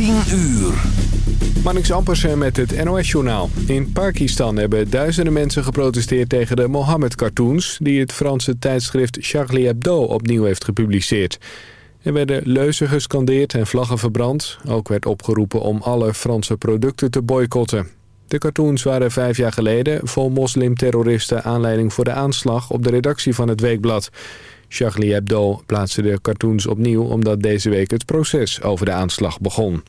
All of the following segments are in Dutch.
10 uur. Marnix Ampersen met het NOS-journaal. In Pakistan hebben duizenden mensen geprotesteerd tegen de Mohammed-cartoons... die het Franse tijdschrift Charlie Hebdo opnieuw heeft gepubliceerd. Er werden leuzen gescandeerd en vlaggen verbrand. Ook werd opgeroepen om alle Franse producten te boycotten. De cartoons waren vijf jaar geleden vol moslimterroristen aanleiding voor de aanslag op de redactie van het weekblad. Charlie Hebdo plaatste de cartoons opnieuw omdat deze week het proces over de aanslag begon.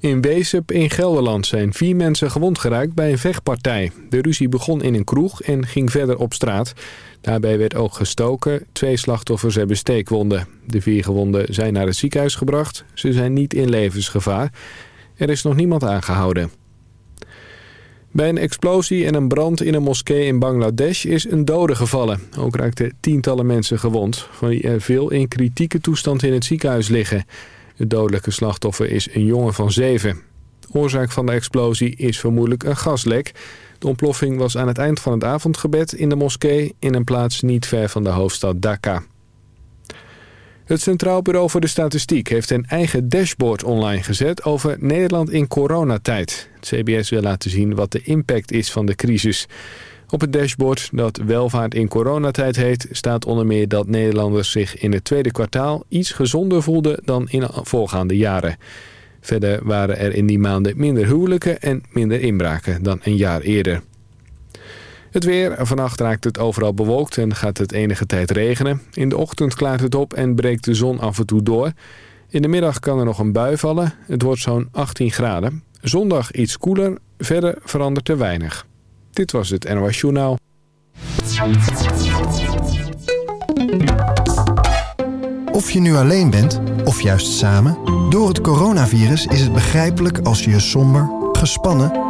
In Weesup in Gelderland zijn vier mensen gewond geraakt bij een vechtpartij. De ruzie begon in een kroeg en ging verder op straat. Daarbij werd ook gestoken. Twee slachtoffers hebben steekwonden. De vier gewonden zijn naar het ziekenhuis gebracht. Ze zijn niet in levensgevaar. Er is nog niemand aangehouden. Bij een explosie en een brand in een moskee in Bangladesh is een dode gevallen. Ook raakten tientallen mensen gewond, van wie er veel in kritieke toestand in het ziekenhuis liggen. Het dodelijke slachtoffer is een jongen van zeven. Oorzaak van de explosie is vermoedelijk een gaslek. De ontploffing was aan het eind van het avondgebed in de moskee... in een plaats niet ver van de hoofdstad Dhaka. Het Centraal Bureau voor de Statistiek heeft een eigen dashboard online gezet over Nederland in coronatijd. Het CBS wil laten zien wat de impact is van de crisis. Op het dashboard dat welvaart in coronatijd heet... staat onder meer dat Nederlanders zich in het tweede kwartaal iets gezonder voelden dan in voorgaande jaren. Verder waren er in die maanden minder huwelijken en minder inbraken dan een jaar eerder. Het weer. Vannacht raakt het overal bewolkt en gaat het enige tijd regenen. In de ochtend klaart het op en breekt de zon af en toe door. In de middag kan er nog een bui vallen. Het wordt zo'n 18 graden. Zondag iets koeler. Verder verandert er weinig. Dit was het NOS Journaal. Of je nu alleen bent, of juist samen... door het coronavirus is het begrijpelijk als je je somber, gespannen...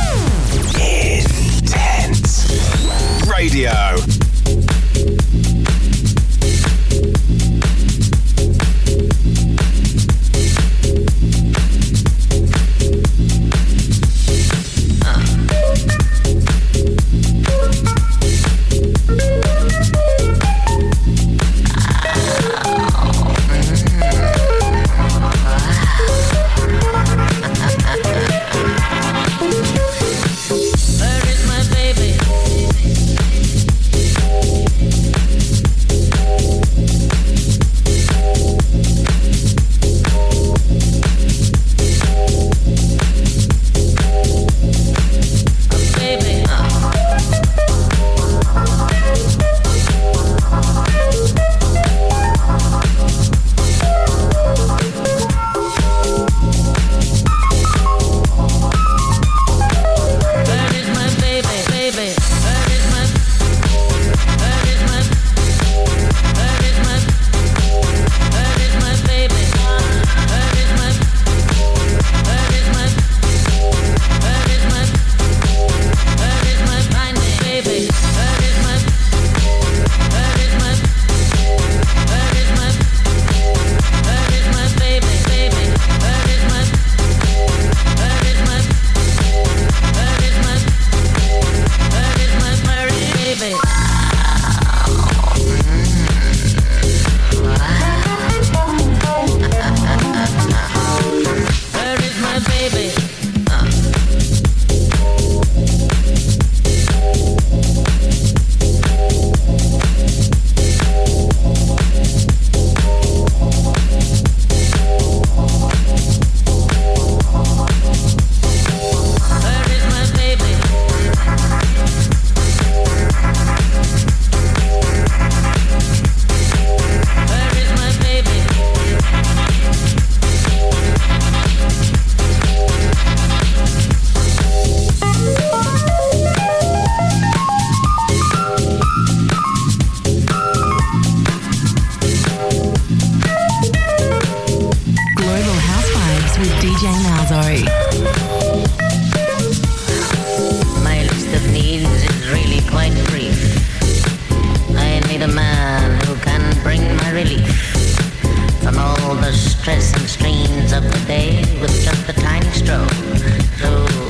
Intense radio. relief from all the stress and strains of the day with just a tiny stroke. through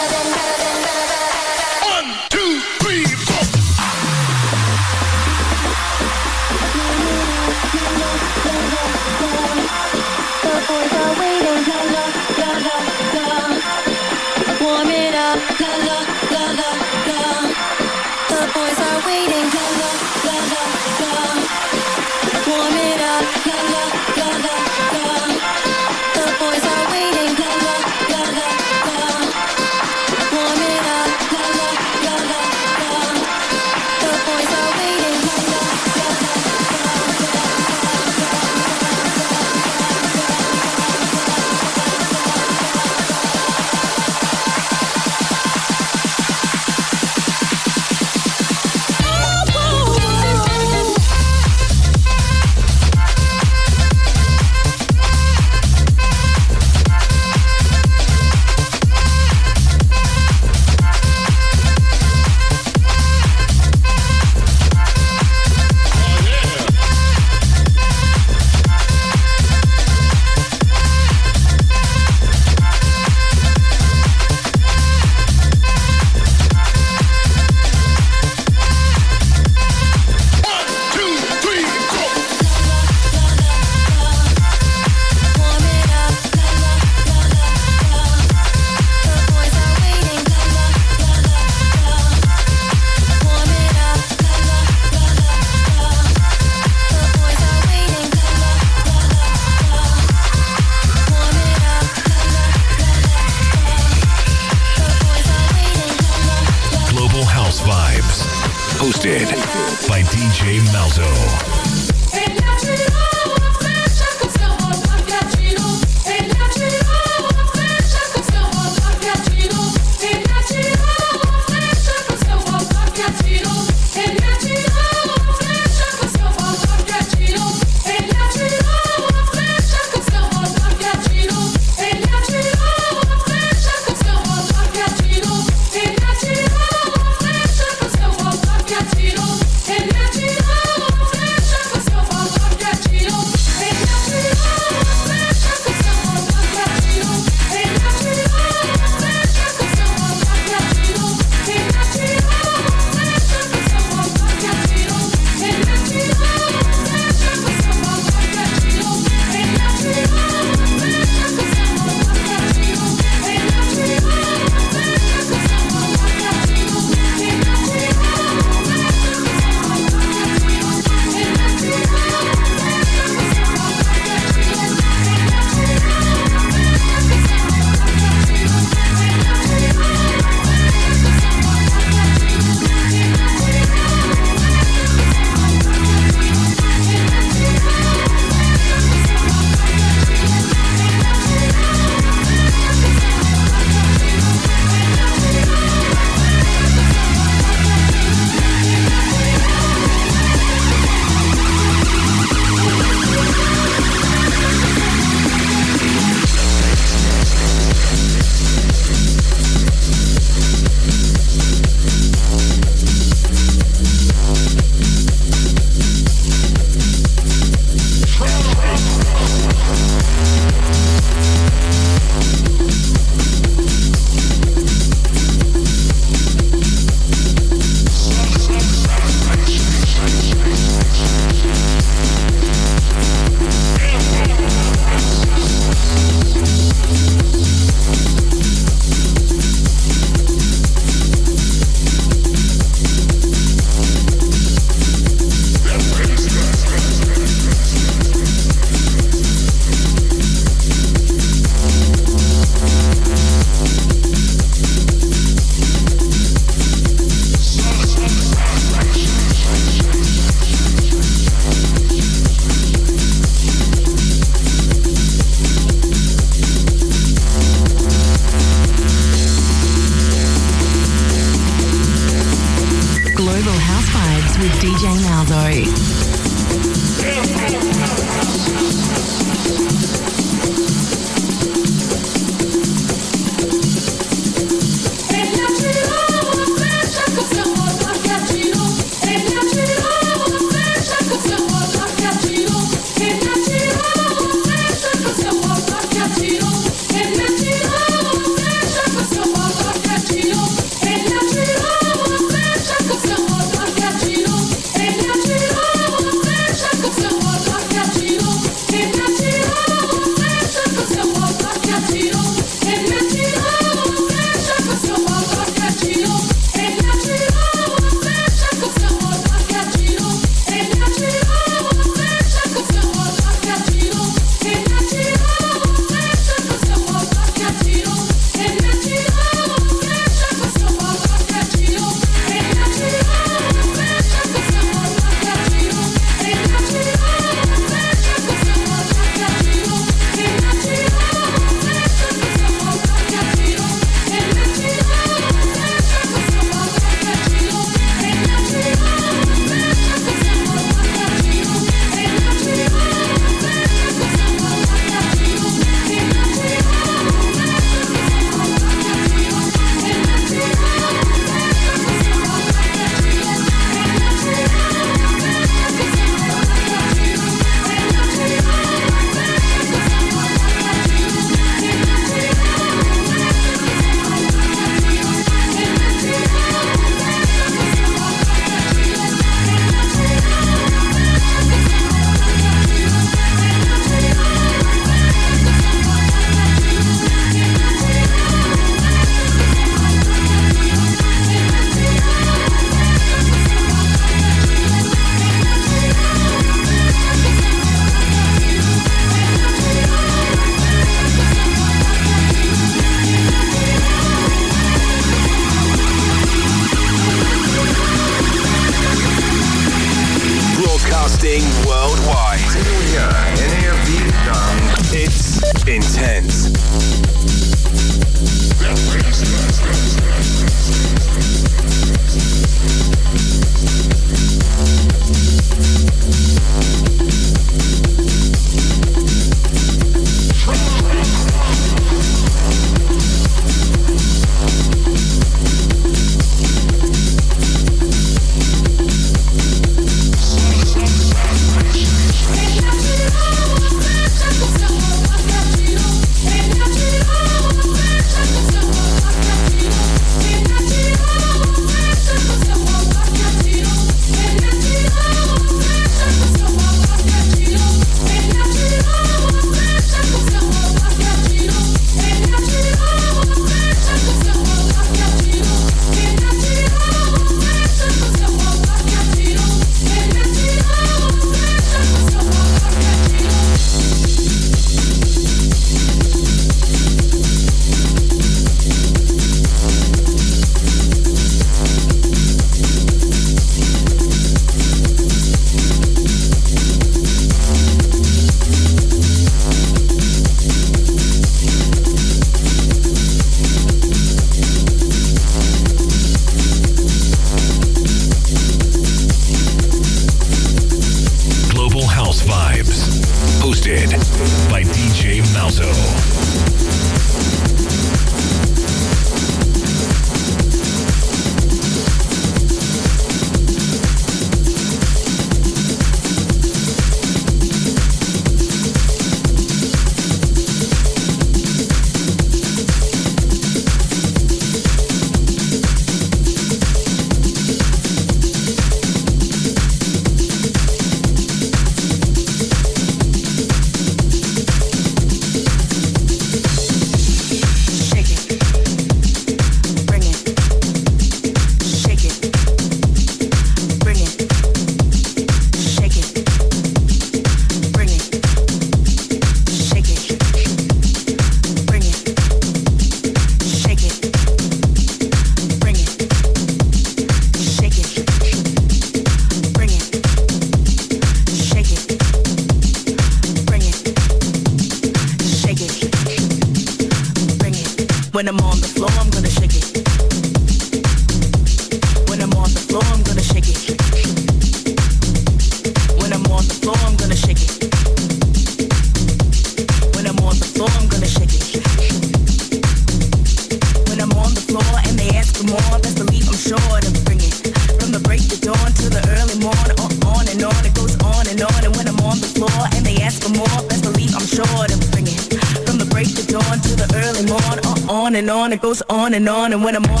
on and on and when I'm on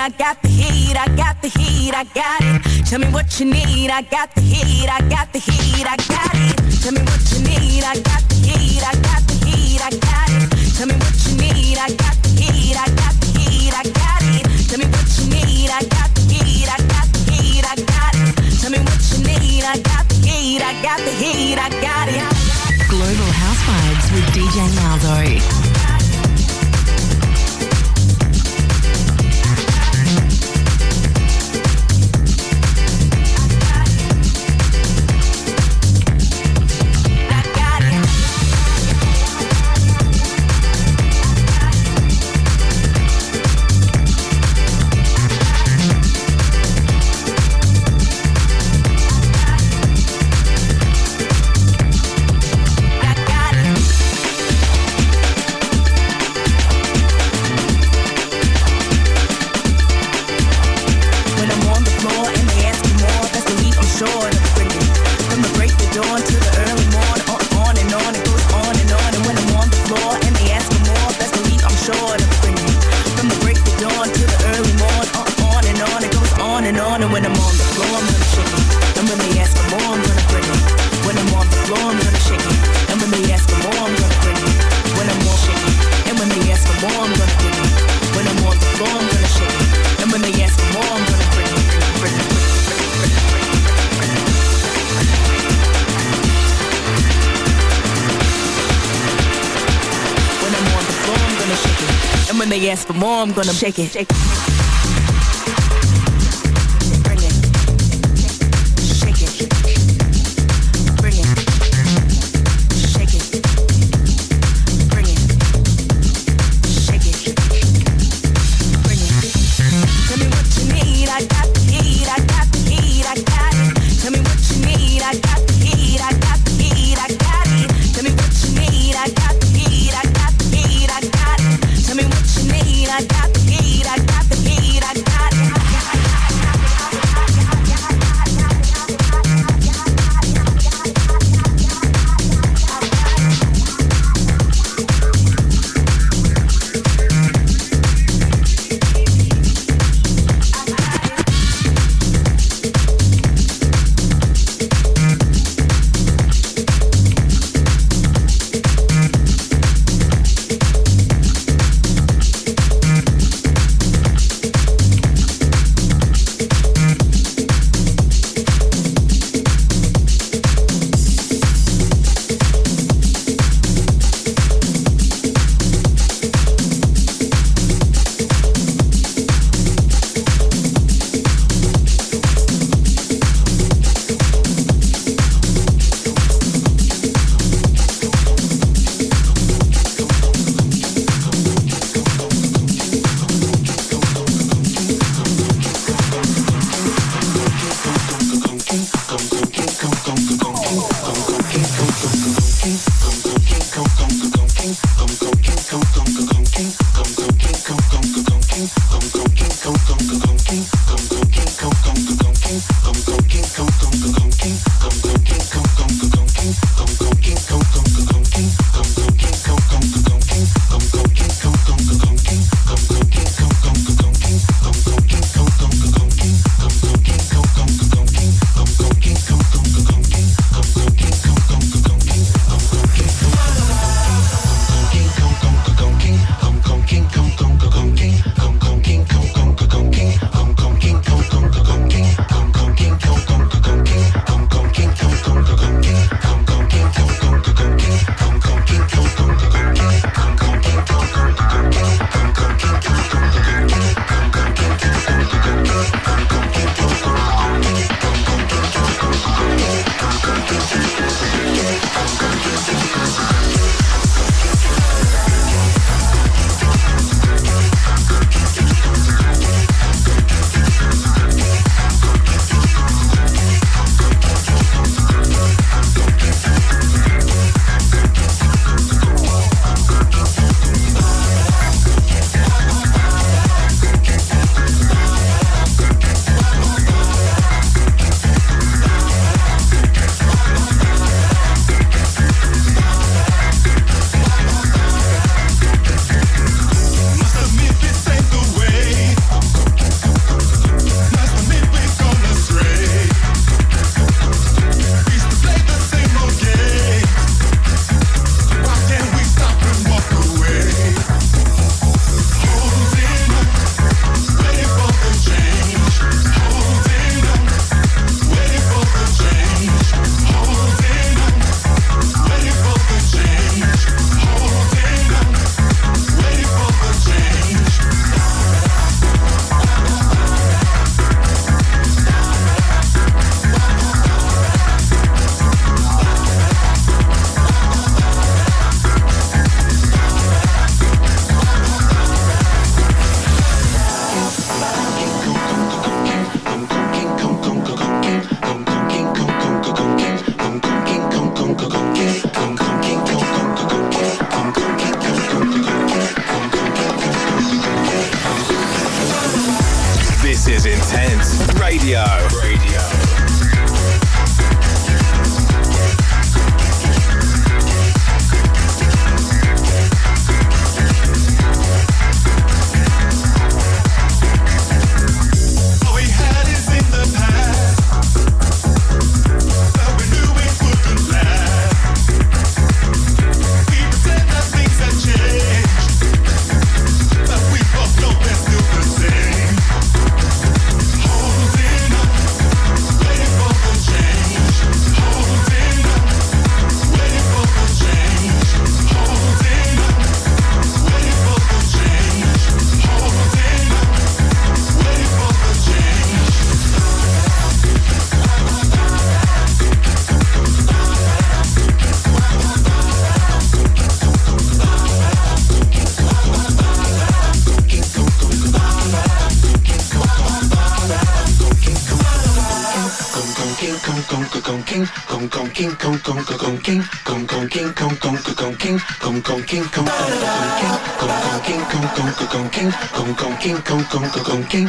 I got the heat, I got the heat, I got it. Tell me what you need, I got the heat, I got the heat, I got it. Tell me what you need, I got the heat, I got the heat, I got it. Tell me what you need, I got the heat, I got the heat, I got it. Tell me what you need, I got the heat, I got the heat, I got it. Tell me what you need, I got the heat, I got the heat, I got it. Global House Vibes with DJ Maldo. ask for more, I'm gonna shake it. Shake it. King,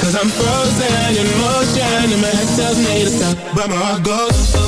Cause I'm frozen in motion and my head tells me to stop But my heart goes